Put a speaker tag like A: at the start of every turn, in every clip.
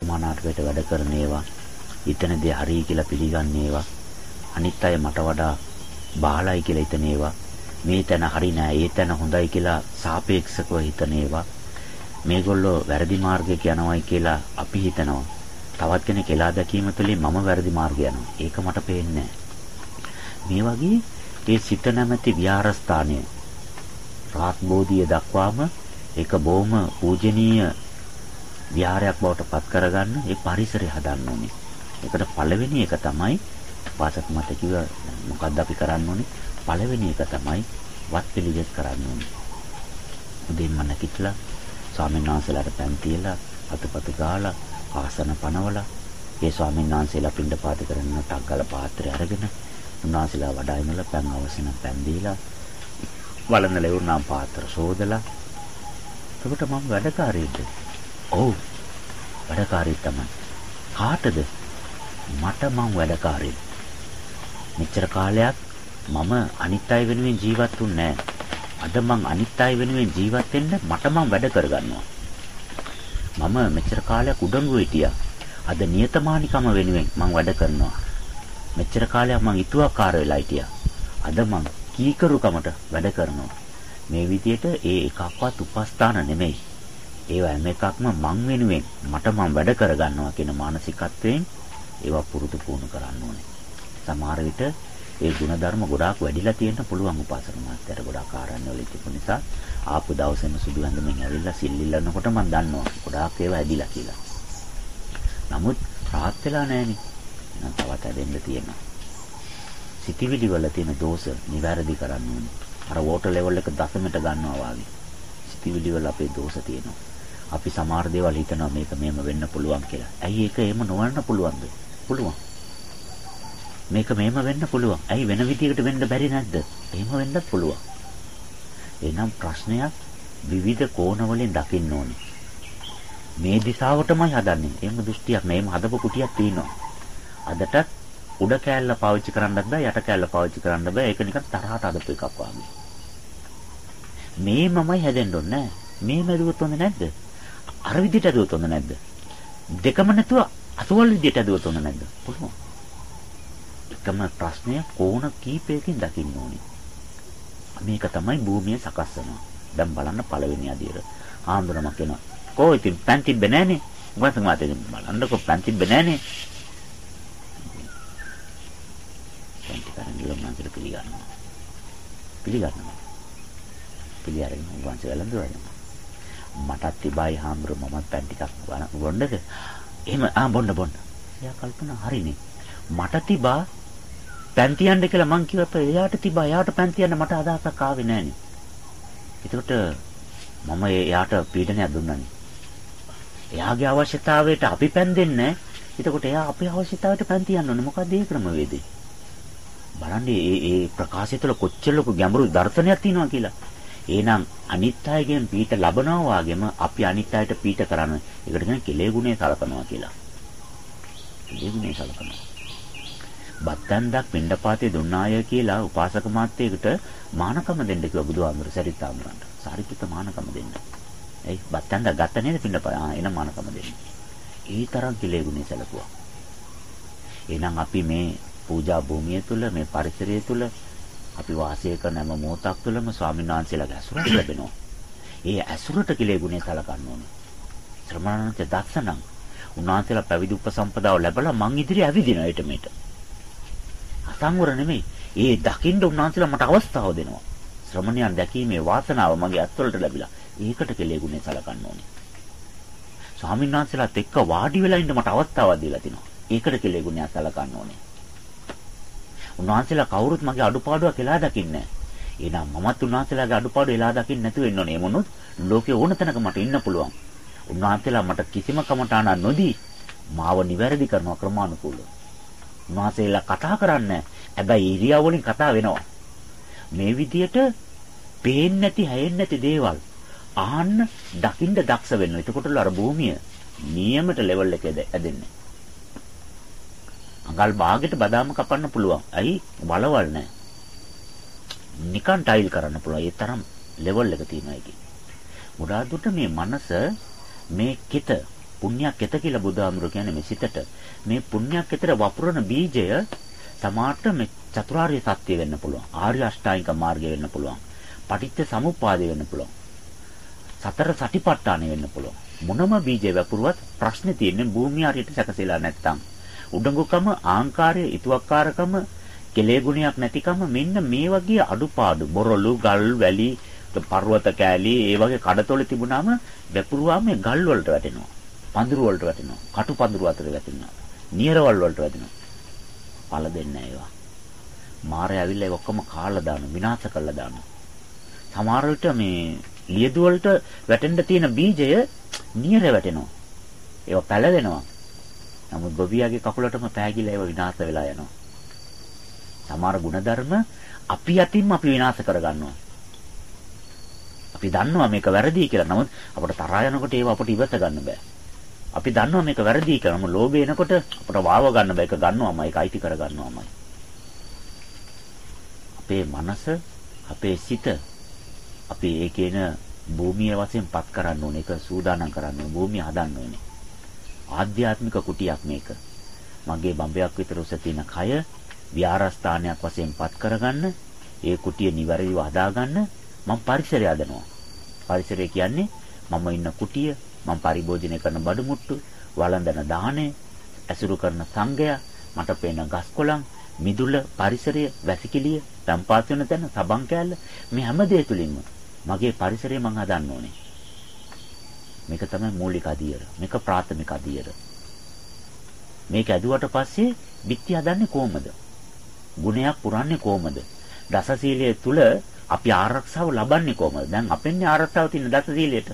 A: මනාටකට වැඩ කරන ඒවා හිතනදී හරි කියලා පිළිගන්න ඒවා. අනිත් අය මට වඩා බාලයි කියලා හිතන ඒවා. මේ තැන හරි නෑ ඒ තැන හොඳයි කියලා සාපේක්ෂකව හිතන ඒවා. මේගොල්ලෝ වැරදි මාර්ගයක යනවායි කියලා අපි හිතනවා. තවත් කෙනෙක් එලා දැකීම තුළින් මම වැරදි මාර්ගය යනවා. ඒක මට පේන්නේ මේ වගේ ඒ සිත නැමැති විහාරස්ථානය රාත් බෝධිය දක්වාම ඒක බොහොම පූජනීය විහාරයක් බවට පත් කරගන්න ඒ පරිසරය හදන්න ඕනේ. ඒකට පළවෙනි එක තමයි පාසත් මත කිව්ව මොකද්ද අපි කරන්න ඕනේ? පළවෙනි එක තමයි වත් පිළිවෙත් කරන්න ඕනේ. උදේම නැගිටලා ස්වාමීන් වහන්සේලාට පෑන් තියලා අතපත ගාලා ආසන පනවලා ඒ ස්වාමීන් වහන්සේලා පින්ඩ පාත කරන ටග්ගල පාත්‍රය අරගෙන උන්වහන්සේලා වඩා ඉන්නලා පෑන් අවසන පෑන් දීලා වළඳ ලැබුණා පාත්‍ර සෝදලා එතකොට මම වැඩකාරීද ඔව්. වැඩකාරී තමයි. කාටද? මට මං වැඩකාරී. මෙච්චර කාලයක් මම අනිත් අය වෙනුවෙන් ජීවත් වුන්නේ අද මං අනිත් අය වෙනුවෙන් ජීවත් වෙන්න මට මං වැඩ කරගන්නවා. මම මෙච්චර කාලයක් උඩඟු හිටියා. අද නියතමානිකම වෙනුවෙන් මං වැඩ කරනවා. මෙච්චර කාලයක් මං ඉතුවක්කාර වෙලා හිටියා. අද මං කීකරුකමට වැඩ කරනවා. මේ විදිහට ඒ එකක්වත් උපස්ථාන නෙමෙයි. ඒවා හැම එකක්ම මං වෙනුවෙන් මට මං වැඩ කරගන්නවා කියන මානසිකත්වයෙන් ඒවා පුරුදු පුහුණු කරන්න ඕනේ. සමහර විට ඒ ಗುಣධර්ම ගොඩාක් වැඩිලා තියෙන්න පුළුවන් උපාසක මාත්‍යට ගොඩාක් ආරණ්‍ය වල තිබුණ නිසා ආපු දවසේම සුදු ඇඳුමින් ඇවිල්ලා සිල්ලිල්ලනකොට මම දන්නවා ගොඩාක් ඒවා ඇදිලා කියලා. නමුත් rahat වෙලා නැහෙනේ. නම් තවත් ඇදෙන්න තියෙනවා. සිතිවිලි වල තියෙන දෝෂ නිවැරදි කරන්න ඕනේ. අර වෝටර් ලෙවල් එක දශමයට ගන්නවා වගේ. සිතිවිලි වල අපේ දෝෂ තියෙනවා. අපි සමහර දේවල් හිතනවා මේක මෙහෙම වෙන්න පුළුවන් කියලා. ඇයි ඒක එහෙම නොවන්න පුළුවන්ද? පුළුවන්. මේක මෙහෙම වෙන්න පුළුවන්. ඇයි වෙන විදිහකට වෙන්න බැරි නැද්ද? එහෙම වෙන්නත් පුළුවන්. එහෙනම් ප්‍රශ්නයක් විවිධ කෝණ වලින් දකින්න ඕනේ. මේ දිශාවටමයි හදන්නේ. එහෙම දෘෂ්ටියක් නෑ. එහෙම හදපු කුටියක් තියෙනවා. අදටත් උඩ කෑල්ල පාවිච්චි කරන්නත් බෑ යට කෑල්ල පාවිච්චි කරන්න බෑ. ඒක නිකන් තරහට අදපු එකක් වගේ. මේ මමයි හැදෙන්න ඕනේ නෑ. මේ මැරුවොත් හොඳ නැද්ද? අර විදිහට ඇදුවොත් හොඳ නැද්ද? දෙකම නැතුව අසවල් විදිහට ඇදුවොත් හොඳ නැද්ද? පුළුවන්. එකම ප්‍රශ්නය කෝණ කීපයකින් දකින්න ඕනේ. මේක තමයි භූමිය සකස් වෙනවා. දැන් බලන්න පළවෙනි අදියර. ආන්දරම කියනවා. කොහො ඉතින් පෑන් තිබ්බේ නැහනේ. මොකද මාතේ බලන්නකො පෑන් තිබ්බේ නැහනේ. පෑන් ටික අරන් ගිහලා මම පිළිගන්නවා. පිළිගන්නවා. පිළිඅරගෙන උන්වහන්සේ වැළඳුවා. මටත් තිබයි හාමුදුර මමත් පෑන් ටිකක් බොන්නද? එහෙම ආ බොන්න බොන්න. එයා කල්පනා හරිනේ. මට තිබා පෑන් තියන්න කියලා මං කිව්වත් එයාට තිබා එයාට පෑන් තියන්න මට අදහසක් ආවේ නෑනේ. එතකොට මම එයාට පීඩනයක් දුන්නානේ. එයාගේ අවශ්‍යතාවයට අපි පෑන් දෙන්නේ එතකොට එයා අපේ අවශ්‍යතාවයට පෑන් තියන්න ඕනේ. මොකද ඒ ක්‍රමවේදේ? බලන්න මේ මේ ප්‍රකාශය තුළ කොච්චර ලොකු ගැඹුරු දර්ශනයක් තියෙනවා කියලා. එහෙනම් අනිත් අයගෙන් පීඨ ලබනවා වගේම අපි අනිත් අයට පීඨ කරන එකට කියන කෙලේ ගුණය සලකනවා කියලා. කෙලේ ගුණය සලකනවා. බත්තන්දක් පින්ඩපාතේ දුන්නාය කියලා උපාසක මාත්‍යයකට මානකම දෙන්න කිව්වා බුදුහාමුදුර සරිතාමුරන්ට. සාරිපුත්ත මානකම දෙන්න. එයි බත්තන්ද ගත්ත නේද පින්ඩපාත? ආ එන මානකම දෙන්න. ඒ තරම් කෙලේ ගුණය සලකුවා. එහෙනම් අපි මේ පූජා භූමිය තුල මේ පරිසරය තුල අපි වාසය කරන හැම මොහොතක් තුළම ස්වාමීන් වහන්සේලාගේ ඇසුරක් ලැබෙනවා. ඒ ඇසුරට කිලේ ගුණේ සලකන්න ඕනේ. ශ්‍රමණන්ත දක්ෂණං උන්වහන්සේලා පැවිදි උපසම්පදාව ලැබලා මං ඉදිරිය ඇවිදින ඊට මෙට. අසංවර නෙමෙයි. ඒ දකින්න උන්වහන්සේලා මට අවස්ථාව දෙනවා. ශ්‍රමණයන් දැකීමේ වාසනාව මගේ අත්වලට ලැබිලා. ඒකට කෙලේ ගුණේ සලකන්න ඕනේ. ස්වාමීන් වහන්සේලාත් එක්ක වාඩි වෙලා ඉන්න මට අවස්ථාවක් දීලා තිනවා. ඒකට කෙලේ ගුණය සලකන්න ඕනේ. උන්වහන්සේලා කවුරුත් මගේ අඩුපාඩුවක් එලා දකින්නේ නැහැ. එහෙනම් මමත් උන්වහන්සේලාගේ අඩුපාඩු එලා දකින්න නැතුව ඉන්න ඕනේ. මොනොත් ලෝකේ ඕන තැනක මට ඉන්න පුළුවන්. උන්වහන්සේලා මට කිසිම කමටාන නොදී මාව නිවැරදි කරන ක්‍රමානුකූලව. උන්වහන්සේලා කතා කරන්නේ හැබැයි ඉරියව් වලින් කතා වෙනවා. මේ විදියට පේන්නේ නැති හැයෙන්නේ නැති දේවල් ආන්න දකින්න දක්ෂ වෙන්න. එතකොටල අර භූමිය නියමයට ලෙවල් එකේ ඇදෙන්නේ. අඟල් භාගෙට බදාම කපන්න පුළුවන්. ඇයි? වලවල් නැහැ. නිකන් ටයිල් කරන්න පුළුවන්. ඒ තරම් ලෙවල් එක තියෙනවා ඒකේ. ගොඩාක් දුරට මේ මනස මේ කිත පුණ්‍යක් එත කියලා බුදුහාමුදුරු කියන්නේ මේ සිතට. මේ පුණ්‍යක් එතර වපුරන බීජය සමාට මේ චතුරාර්ය සත්‍ය වෙන්න පුළුවන්. ආර්ය අෂ්ටාංගික මාර්ගය වෙන්න පුළුවන්. පටිච්ච සමුප්පාදය වෙන්න පුළුවන්. සතර සටිපට්ඨාන වෙන්න පුළුවන්. මොනම බීජය වපුරුවත් ප්‍රශ්නේ තියෙන්නේ භූමිය හරියට සැකසෙලා නැත්තම්. උඩඟුකම, ආංකාරය, ඊතුවක්කාරකම, කෙලේ ගුණයක් නැතිකම මෙන්න මේ වගේ අඩුපාඩු බොරළු, ගල්, වැලි, පර්වත කෑලි ඒ වගේ කඩතොල තිබුණාම වැපුරුවාම මේ ගල් වලට වැටෙනවා. පඳුරු වලට වැටෙනවා. කටු පඳුරු අතර වැටෙනවා. නියරවල් වලට වැටෙනවා. පළ දෙන්නේ ඒවා. මාරය ඇවිල්ලා ඒක ඔක්කොම කාලා දානවා, විනාශ කරලා දානවා. සමහර විට මේ ලියදු වලට වැටෙන්න තියෙන බීජය නියර වැටෙනවා. ඒවා පැලවෙනවා. නමුත් ගොවියාගේ කකුලටම පෑගිලා ඒවා විනාශ වෙලා යනවා. සමහර ಗುಣධර්ම අපි යතින්ම අපි විනාශ කරගන්නවා. අපි දන්නවා මේක වැරදි කියලා. නමුත් අපට තරහා යනකොට ඒව අපට ඉවස ගන්න බෑ. අපි දන්නවා මේක වැරදි කියලා. නමුත් ලෝභය එනකොට අපට වාව ගන්න බෑ. ඒක ගන්නවමයි, ඒක අයිති කර ගන්නවමයි. අපේ මනස, අපේ සිත අපි ඒ කියන භූමිය වශයෙන් පත් කරන්න ඕනේ. ඒක සූදානම් කරන්න ඕනේ. භූමිය හදන්න ඕනේ. ආධ්‍යාත්මික කුටියක් මේක. මගේ බම්බයක් විතර උස තියෙන කය විහාරස්ථානයක් වශයෙන් පත් කරගන්න, ඒ කුටිය නිවැරදිව හදාගන්න මම පරිසරය හදනවා. පරිසරය කියන්නේ මම ඉන්න කුටිය, මම පරිභෝජනය කරන බඩු මුට්ටු, වළඳන දාහනය, ඇසුරු කරන සංඝයා, මට පේන ගස්කොළන්, මිදුල, පරිසරය, වැසිකිළිය, තම්පාත් වෙන තැන, සබන් කෑල්ල මේ හැම දෙය තුලින්ම මගේ පරිසරය මම හදන්න ඕනේ. මේක තමයි මූලික අදියර. මේක ප්‍රාථමික අදියර. මේක ඇදුවට පස්සේ බිත්ති හදන්නේ කොහමද? ගුණයක් පුරන්නේ කොහමද? දසශීලයේ තුල අපි ආරක්ෂාව ලබන්නේ කොහමද? දැන් අපෙන්නේ ආරක්ෂාව තියෙන දස සීලයට.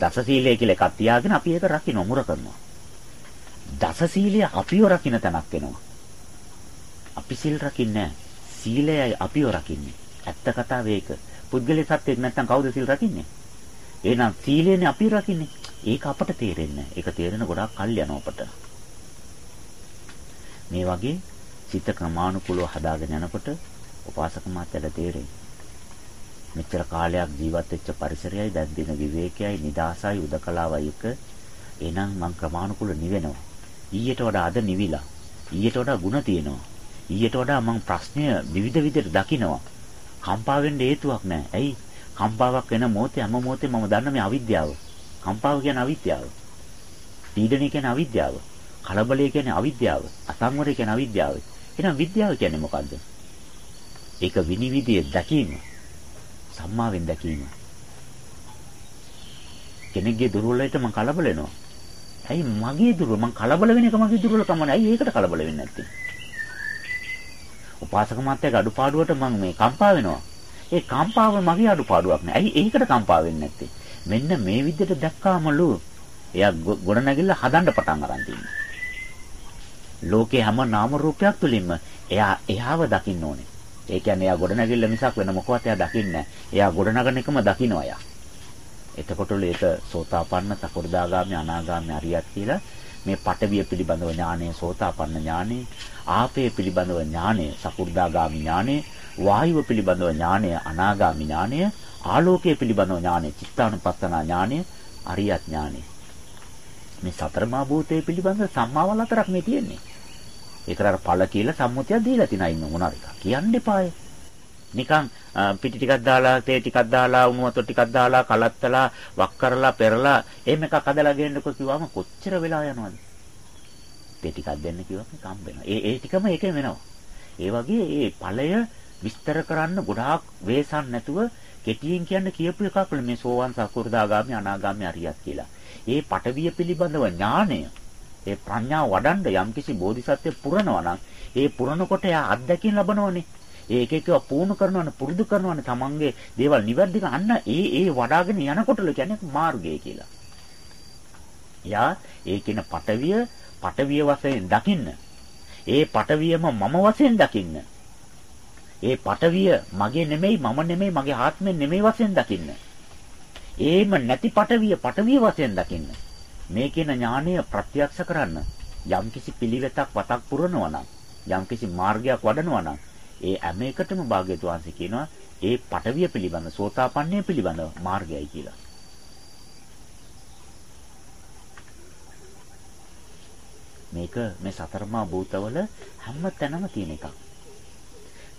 A: දස සීලය කියලා එකක් තියාගෙන අපි ඒක රකින්න මුර කරනවා. දස සීලය අපිව රකින්න තැනක් වෙනවා. අපි සිල් රකින්නේ සීලයයි අපිව රකින්නේ. ඇත්ත කතාව ඒක. පුද්ගලික සත්‍යෙක් නැත්නම් කවුද සිල් රකින්නේ? එහෙනම් සීලයනේ අපි රකින්නේ. ඒක අපට තේරෙන්නේ ඒක තේරෙන ගොඩාක් කල් යනවා අපට. මේ වගේ සිත ක්‍රමානුකූලව හදාගෙන යනකොට උපාසක මාත්‍යට තේරෙයි. මෙච්චර කාලයක් ජීවත් වෙච්ච පරිසරයයි දැන් දින විවේකයයි නිදාසයි උදකලාවයි එක එහෙනම් මං ක්‍රමානුකූල නිවෙනවා. ඊට වඩා අද නිවිලා. ඊට වඩා ಗುಣ තියෙනවා. ඊට වඩා මං ප්‍රශ්නය විවිධ විදිහට දකිනවා. කම්පා වෙන්න හේතුවක් නැහැ. ඇයි? කම්පාවක් වෙන මොහොතේ හැම මොහොතේ මම දන්න මේ අවිද්‍යාව. කම්පාව කියන්නේ අවිද්‍යාව. පීඩනය කියන්නේ අවිද්‍යාව. කලබලය කියන්නේ අවිද්‍යාව. අසංවරය කියන්නේ අවිද්‍යාව. එහෙනම් විද්‍යාව කියන්නේ මොකද්ද? ඒක විනිවිදයේ දැකීම. සම්මාවෙන් දැකීම. කෙනෙක්ගේ දුර්වලයට මම කලබල වෙනවා. ඇයි මගේ දුර්වල මම කලබල වෙන එක මගේ දුර්වලකම නේ. ඇයි ඒකට කලබල වෙන්නේ නැත්තේ? උපාසක මාත්‍යාගේ අඩුපාඩුවට මම මේ කම්පා වෙනවා. ඒ කම්පාව මගේ අඩුපාඩුවක් නෑ. ඇයි ඒකට කම්පා වෙන්නේ නැත්තේ? මෙන්න මේ විදිහට දැක්කාමලු එයා ගොඩ නැගිල්ල හදන්න පටන් අරන් තින්නේ. ලෝකේ හැම නාම රූපයක් තුලින්ම එයා එයාව දකින්න ඕනේ. ඒ කියන්නේ එයා ගොඩනැගිල්ල මිසක් වෙන මොකවත් එයා දකින්නේ නැහැ. එයා ගොඩනගන එකම දකින්නවා එයා. එතකොටලු ඒක සෝතාපන්න, සකෘදාගාමි, අනාගාමි, අරියත් කියලා මේ පටවිය පිළිබඳව ඥානය සෝතාපන්න ඥානය, ආපේ පිළිබඳව ඥානය සකෘදාගාමි ඥානය, වායුව පිළිබඳව ඥානය අනාගාමි ඥානය, ආලෝකයේ පිළිබඳව ඥානය චිත්තානුපස්සනා ඥානය, අරියත් ඥානය. මේ සතරමා භූතයේ පිළිබඳව සම්මාවල් හතරක් මේ තියෙන්නේ. ඒකට අර ඵල කියලා සම්මුතියක් දීලා තිනා ඉන්න මොනවා එක. කියන්න එපාය. නිකන් පිටි ටිකක් දාලා තේ ටිකක් දාලා උණු වතුර ටිකක් දාලා කලත්තලා වක් කරලා පෙරලා එහෙම එකක් හදලා ගෙන්නකො කිව්වම කොච්චර වෙලා යනවද? තේ ටිකක් දෙන්න කිව්වම කම්බ වෙනවා. ඒ ඒ ටිකම ඒකේ වෙනවා. ඒ වගේ ඒ ඵලය විස්තර කරන්න ගොඩාක් වේසන් නැතුව කෙටියෙන් කියන්න කියපු එකක් මේ සෝවන් සකු르දාගාමි අනාගාමි අරියත් කියලා. ඒ පටවිය පිළිබඳව ඥාණය ඒ ප්‍රඥාව වඩන්න යම්කිසි බෝධිසත්වය පුරනවා නම් ඒ පුරනකොට එයා අත්දැකීම් ලබනවනේ. ඒක එක පුහුණු කරනවනේ පුරුදු කරනවනේ තමන්ගේ දේවල් නිවැරදිව අන්න ඒ ඒ වඩාගෙන යනකොටල කියන්නේ මාර්ගය කියලා. එයා ඒ කියන පටවිය පටවිය වශයෙන් දකින්න. ඒ පටවියම මම වශයෙන් දකින්න. ඒ පටවිය මගේ නෙමෙයි මම නෙමෙයි මගේ ආත්මෙ නෙමෙයි වශයෙන් දකින්න. ඒම නැති පටවිය පටවිය වශයෙන් දකින්න. මේ කියන ඥානය ප්‍රත්‍යක්ෂ කරන්න යම්කිසි පිළිවෙතක් වතක් පුරනවා නම් යම්කිසි මාර්ගයක් වඩනවා නම් ඒ හැම එකටම භාග්‍යතුන් වහන්සේ කියනවා ඒ පටවිය පිළිබඳ සෝතාපන්නය පිළිබඳ මාර්ගයයි කියලා. මේක මේ සතරමා භූතවල හැම තැනම තියෙන එකක්.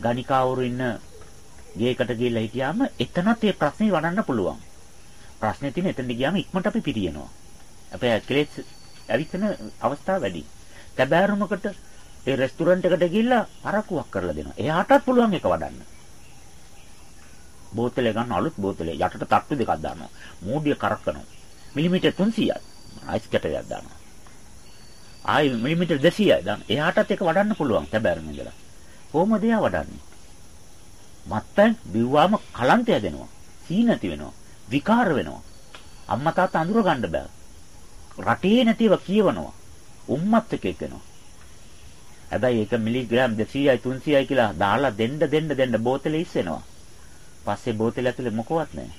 A: ගණිකාවරු ඉන්න ගේකට ගිහිල්ලා හිටියාම එතනත් මේ ප්‍රශ්නේ වඩන්න පුළුවන්. ප්‍රශ්නේ තියෙන එතනට ගියාම ඉක්මනට අපි පිරියනවා. අපේ කෙලෙස් ඇවිස්සෙන අවස්ථාව වැඩි. තැබෑරුමකට ඒ රෙස්ටුරන්ට් එකට ගිහිල්ලා අරකුවක් කරලා දෙනවා. එයාටත් පුළුවන් එක වඩන්න. බෝතලේ ගන්න අලුත් බෝතලේ යටට තට්ටු දෙකක් දානවා. මූඩිය කරකනවා. මිලිමීටර් 300යි. අයිස් කැටයක් දානවා. ආයි මිලිමීටර් 200යි දාන. එයාටත් ඒක වඩන්න පුළුවන් තැබෑරුම ඉඳලා. කොහොමද එයා වඩන්නේ? මත්තන් බිව්වාම කලන්තය දෙනවා. සීනති වෙනවා. විකාර වෙනවා. අම්මා තාත්තා අඳුර ගන්න බෑ. රටේ නැතිව කියවනවා. උම්මත් එක්ක වෙනවා. හැබැයි ඒක මිලිග්‍රෑම් 200යි 300යි කියලා දාලා දෙන්න දෙන්න දෙන්න බෝතලේ ඉස්සෙනවා. පස්සේ බෝතලය ඇතුලේ මොකවත් නැහැ.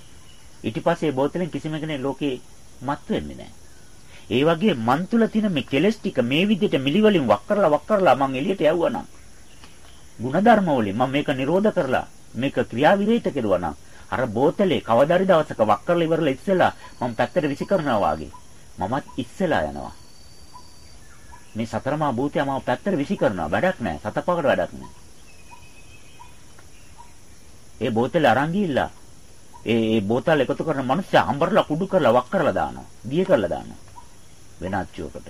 A: ඊට පස්සේ බෝතලෙන් කිසිම කෙනෙක් ලෝකේ මත් වෙන්නේ නැහැ. ඒ වගේ මන් තුල තියෙන මේ කෙලස් ටික මේ විදිහට මිලි වලින් වක් කරලා වක් කරලා මං එළියට යවුවා නම් ಗುಣධර්ම වලින් මම මේක නිරෝධ කරලා මේක ක්‍රියා විරහිත කෙරුවා නම් අර බෝතලේ කවදාරි දවසක වක් කරලා ඉවරලා ඉස්සෙලා මම පැත්තට විසි කරනවා වාගේ මමත් ඉස්සෙලා යනවා මේ සතරමා භූතය මම පැත්තට විසි කරනවා වැඩක් නැහැ සතපකට වැඩක් නැහැ ඒ බෝතලේ අරන් ගිහිල්ලා ඒ ඒ බෝතල් එකතු කරන මිනිස්සු අම්බරලා කුඩු කරලා වක් කරලා දානවා දිය කරලා දානවා වෙන අච්චුවකට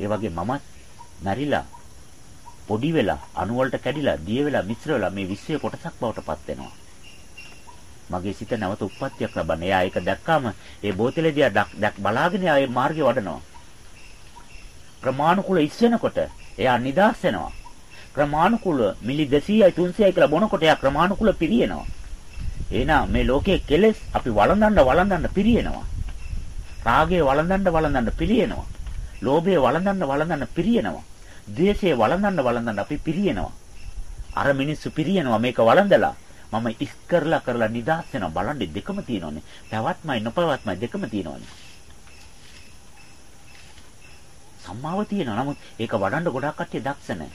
A: ඒ වගේ මමත් මැරිලා පොඩි වෙලා අණු වලට කැඩිලා දිය වෙලා මිශ්‍ර වෙලා මේ විශ්වයේ කොටසක් බවට පත් වෙනවා. මගේ සිත නැවත උප්පත්තියක් ලබන. එයා ඒක දැක්කාම ඒ බෝතලේ දිහා දැක් බලාගෙන ඒ මාර්ගය වඩනවා. ප්‍රමාණිකුල ඉස්සෙනකොට එයා නිදාස් වෙනවා. ක්‍රමානුකූල මිලි 200යි 300යි කියලා බොනකොට එයා ක්‍රමානුකූල පිරියනවා. එහෙනම් මේ ලෝකයේ කෙලෙස් අපි වළඳන්න වළඳන්න පිරියනවා. රාගය වළඳන්න වළඳන්න පිරියනවා. ලෝභය වළඳන්න වළඳන්න පිරියනවා. ද්වේෂය වළඳන්න වළඳන්න අපි පිරියනවා. අර මිනිස්සු පිරියනවා මේක වළඳලා මම ඉස් කරලා කරලා නිදාස් වෙනවා බලන්නේ දෙකම තියෙනවනේ. පැවැත්මයි නොපැවැත්මයි දෙකම තියෙනවනේ. සම්මාව තියෙනවා. නමුත් ඒක වඩන්න ගොඩක් කට්ටිය දක්ෂ නැහැ.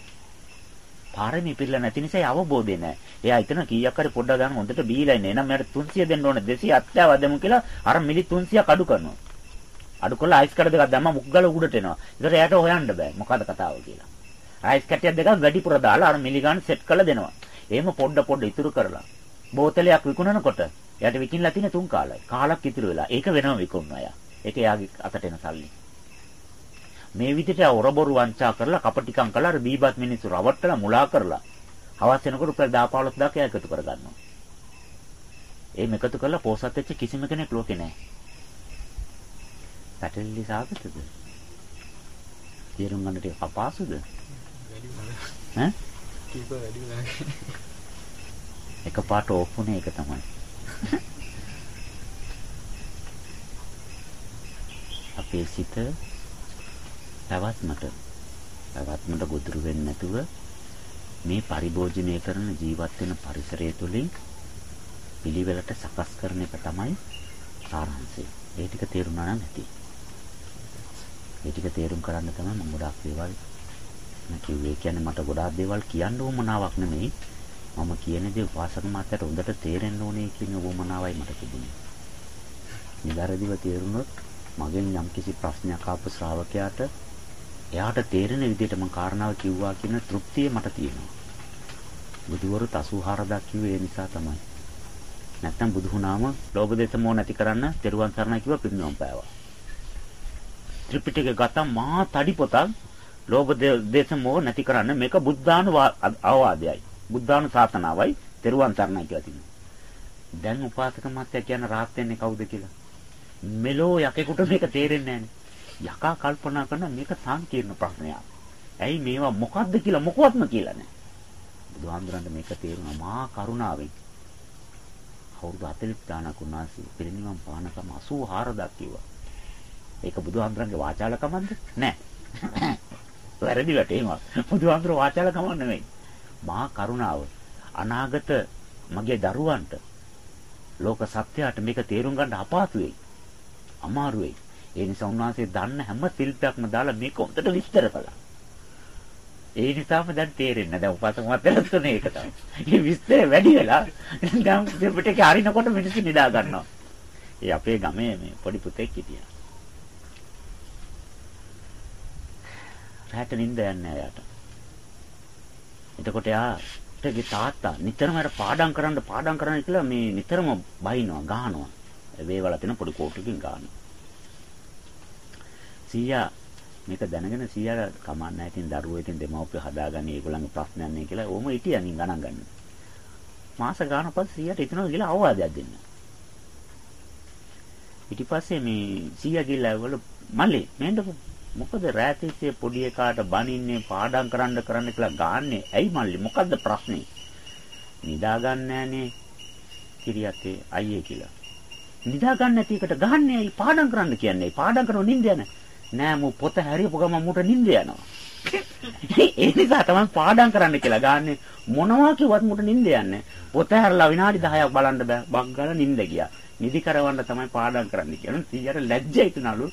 A: පාරමී පිරලා නැති නිසා අවබෝධය නැහැ. එයා හිතන කීයක් හරි පොඩ්ඩක් ගන්න හොඳට බීලා ඉන්නේ. එහෙනම් මෙයාට 300 දෙන්න ඕනේ 270 දෙමු කියලා අර මිලි 300ක් අඩු කරනවා. අඩු කරලා අයිස් කඩ දෙකක් දැම්මම මුක්ගල උඩට එනවා. ඒතර එයාට හොයන්න බෑ මොකද්ද කතාව කියලා. අයිස් කැටියක් දෙකක් වැඩිපුර දාලා අර මිලි ගන්න සෙට් කරලා දෙනවා. එහෙම පොඩ පොඩ ඉතුරු කරලා බෝතලයක් විකුණනකොට එයාට විකිනලා තියෙන තුන් කාලයි. කාලක් ඉතුරු වෙලා. ඒක වෙනම විකුණනවා එයා. ඒක එයාගේ අතට එන සල්ලි. මේ විදිහට ඔරබොරු වංචා කරලා කපටිකම් කරලා අර බීබත් මිනිස්සු රවට්ටලා මුලා කරලා හවස් වෙනකොට රුපියල් 10 15 දක්වා එකතු කරගන්නවා. එහෙම එකතු කරලා පෝසත් වෙච්ච කිසිම කෙනෙක් ලෝකේ නැහැ. පැටලිලි සාගතද? තේරුම් ගන්නට අපහසුද? ඈ? කීප වැඩි වුණා. එකපාරට ඕෆ් වුණේ ඒක තමයි. අපේ සිත පැවැත්මට පැවැත්මට ගොදුරු වෙන්නේ නැතුව මේ පරිභෝජනය කරන ජීවත් වෙන පරිසරය තුළින් පිළිවෙලට සකස් කරන එක තමයි සාරාංශය. ඒ ටික තේරුණා නම් ඇති. ඒ ටික තේරුම් කරන්න තමයි මම ගොඩාක් දේවල් කිව්වේ. කියන්නේ මට ගොඩාක් දේවල් කියන්න උවමනාවක් නෙමෙයි. මම කියන දේ උපාසක මාත්‍යට හොඳට තේරෙන්න ඕනේ කියන උවමනාවයි මට තිබුණේ. නිදර්දිව තේරුනොත් මගෙන් යම්කිසි ප්‍රශ්නයක් ආපු ශ්‍රාවකයාට එයාට තේරෙන විදිහට මම කාරණාව කිව්වා කියන තෘප්තිය මට තියෙනවා. බුදුවරු 84000 කිව්වේ ඒ නිසා තමයි. නැත්තම් බුදු වුණාම ලෝභ දේශ මොහ නැති කරන්න තෙරුවන් සරණයි කිව්ව පිරිනවම් පෑවා. ත්‍රිපිටකය ගත්තා මහා තඩි පොතක් ලෝභ දේශ මොහ නැති කරන්න මේක බුද්ධාන අවවාදයයි. බුද්ධාන ශාසනාවයි තෙරුවන් සරණයි කියලා තියෙනවා. දැන් උපාසක මාත්‍යා කියන රාහත් වෙන්නේ කවුද කියලා? මෙලෝ යකෙකුට මේක තේරෙන්නේ නැහැ. යකා කල්පනා කරන මේක සංකීර්ණ ප්‍රශ්නයක්. ඇයි මේවා මොකද්ද කියලා මොකවත්ම කියලා නැහැ. බුදුහාමුදුරන්ට මේක තේරුණා මහා කරුණාවෙන්. අවුරුදු 40 ගානක් උන්වහන්සේ පිරිනිවන් පානකම 84000ක් කිව්වා. ඒක බුදුහාමුදුරන්ගේ වාචාලකමක්ද? නෑ. වැරදි වැටේම. බුදුහාමුදුර වාචාලකමක් නෙමෙයි. මහා කරුණාව. අනාගත මගේ දරුවන්ට ලෝක සත්‍යයට මේක තේරුම් ගන්න අපහසු වෙයි. අමාරු වෙයි. ඒ නිසා උන්වහන්සේ දන්න හැම ශිල්පයක්ම දාලා මේක හොඳට විස්තර කළා. ඒ නිසාම දැන් තේරෙන්නේ දැන් උපාසක මතලත් තුනේ ඒක තමයි. මේ විස්තර වැඩි වෙලා දැන් දෙපිටක අරිනකොට මිනිස්සු නිදා ගන්නවා. ඒ අපේ ගමේ මේ පොඩි පුතෙක් හිටියා. රැට නිින්ද යන්නේ යාට. එතකොට යාටගේ තාත්තා නිතරම අර පාඩම් කරන්න පාඩම් කරන්න කියලා මේ නිතරම බයිනවා ගහනවා. වේවල තියෙන පොඩි කෝටුකින් ගන්නවා. සීයා මේක දැනගෙන සීයා කමන්න නැහැ. ඉතින් දරුවෝ ඉතින් දෙමව්පිය හදාගන්නේ ඒගොල්ලන්ගේ ප්‍රශ්නයක් නේ කියලා ඕම හිටියනින් ගණන් ගන්න. මාස ගානක් පස්සේ සීයාට හිතනවා කියලා අවවාදයක් දෙන්න. ඊට පස්සේ මේ සීයා ගිහලා වල මල්ලේ මේන්නකො මොකද රාත්‍රියේ පොඩි එකාට බනින්නේ පාඩම් කරන්න කරන්න කියලා ගාන්නේ? ඇයි මල්ලි? මොකද්ද ප්‍රශ්නේ? නිදා ගන්න නෑනේ කිරියත්තේ අයියේ කියලා. නිදා ගන්න නැති එකට ගහන්නේ ඇයි? පාඩම් කරන්න කියන්නේ පාඩම් කරනව නිින්ද යන. නෑ මු පොත හැරියපු ගමන් මුට නිින්ද යනවා. ඒ නිසා තමයි පාඩම් කරන්න කියලා ගාන්නේ මොනවා කිව්වත් මුට නිින්ද යන්නේ. පොත හැරලා විනාඩි 10ක් බලන්න බෑ. බග්ගල නිින්ද ගියා. නිදි කරවන්න තමයි පාඩම් කරන්න කියන 100ට ලැජ්ජයි තුනලු